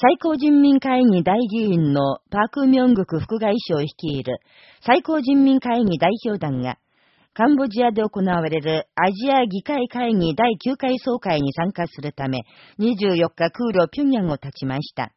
最高人民会議大議員のパーク・ミョングク副外相率いる最高人民会議代表団が、カンボジアで行われるアジア議会会議第9回総会に参加するため、24日空路平ンを立ちました。